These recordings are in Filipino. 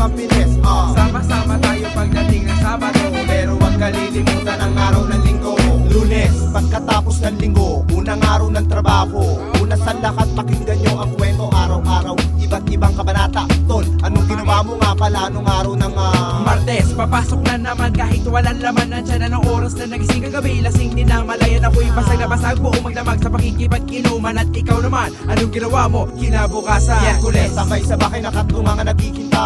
mabilis ah. Sama-sama tayo pagdating ng Sabado. Pero huwag kalilimutan ang araw ng linggo. Lunes, pagkatapos ng linggo Unang araw ng trabaho. Una sa lahat pakinggan nyo ang kwento araw-araw. Iba't ibang kabanata. Tol, anong ginawa mo nga pala nung araw ng ah, Martes, papasok na naman. Kahit walang laman Nandiyan na ng oras na nagising kagabi. Lasing din na malayan ako'y basag na basag. Buong magdamag sa pakikipag-inuman At ikaw naman, anong ginawa mo? Kinabukasan, Miyerkules. Sakay sa bakay na katunga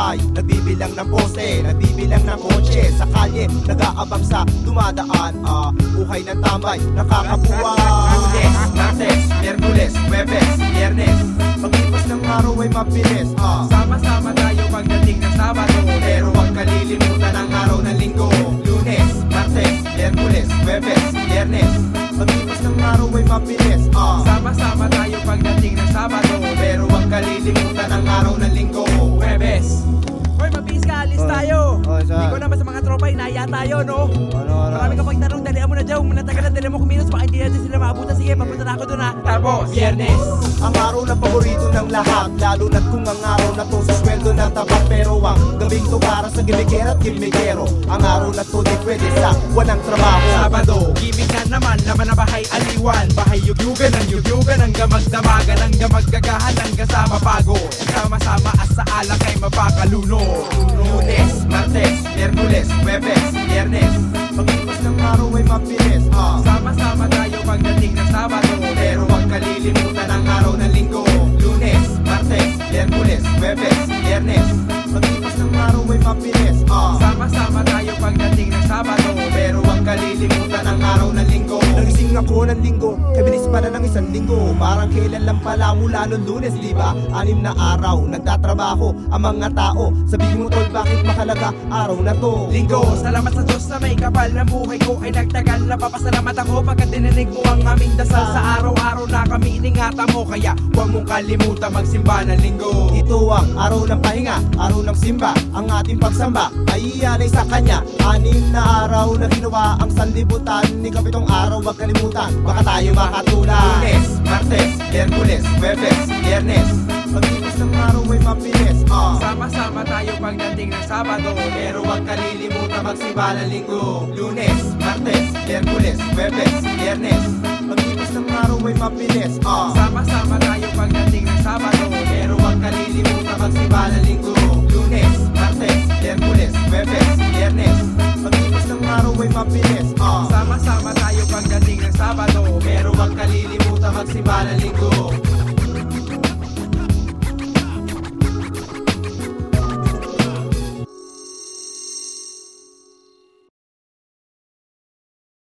naghihintay Nagbibilang ng poste, nagbibilang ng kotse. Sa kalye, nag-aabang sa dumadaan. Ah, Buhay ng tambay, nakakabuhay. Lunes, Martes, Miyerkules, Webes, Biyernes. Paglipas ng araw ay mabilis. Ah. Sama-sama tayo pagdating ng Sabado. Pero huwag kalilimutan ang araw ng linggo. Lunes, Martes, Miyerkules, Webes, Biyernes. Paglipas ng araw ay mabilis. Ah. Sama-sama tayo pagdating ng Sabado. Pero huwag kalilimutan ang araw ng linggo inaya tayo, no? Ano, ano? Marami kapag tanong, dalihan mo na dyan Matagal na dali mo kumilos, baka hindi natin sila maabutan. Sige, papunta na ako dun ha? Tapos, Biyernes. Ang araw na paborito ng lahat Lalo na't kung ang araw na to sa sweldo na tapat Pero ang gabing to para sa gimigero at gimigero. Ang araw na to di pwede sa walang trabaho. Sabado, gimmick na naman, laman na bahay aliwan. Bahay yugyugan ng yugyugan, hanggang magdamagan Hanggang maggagahan, hanggang sa mapago Sama-sama at sa alak ay mapakaluno Sabado Pero huwag kalilimutan ang araw ng linggo. Lunes, Martes, Miyerkules, Webes, Biyernes Paglipas ng araw ay mabilis ah. Sama-sama tayo pagdating ng Sabado Pero huwag kalilimutan ang araw ng linggo. Nagising ako ng linggo, pala ng isang linggo Parang kailan lang pala mula noong lunes, di ba? Anim na araw, nagtatrabaho ang mga tao. Sabihin mo tol, bakit mahalaga araw na to? Linggo, salamat sa Diyos na may kapal ng buhay ko ay nagtagal. Napapasalamat ako pagkat dininig mo ang aming dasal. Sa araw-araw na kami iningatan mo Kaya huwag mong kalimutan magsimba ng linggo. Ito ang araw ng pahinga, araw ng simba. Ang ating pagsamba ay ialay sa kanya. Anim na araw na ginawa ang sanlibutan. Ni kapitong araw wag kalimutan, baka tayo makatulad. Lunes, Martes, Miyerkules, Webes, Biyernes. Paglipas ng araw ay mabilis ah. Sama-sama tayo pagdating ng Sabado. Pero wag kalilimutan magsimba ng linggo. Lunes, Martes, Miyerkules, Webes, Biyernes. Paglipas ng araw ay mabilis ah. Sama-sama tayo pagdating ng Sabado. Pero wag kalilimutan magsimba ng linggo. Lunes, Martes, Sabado Pero wag kalilimutan magsimba ng linggo.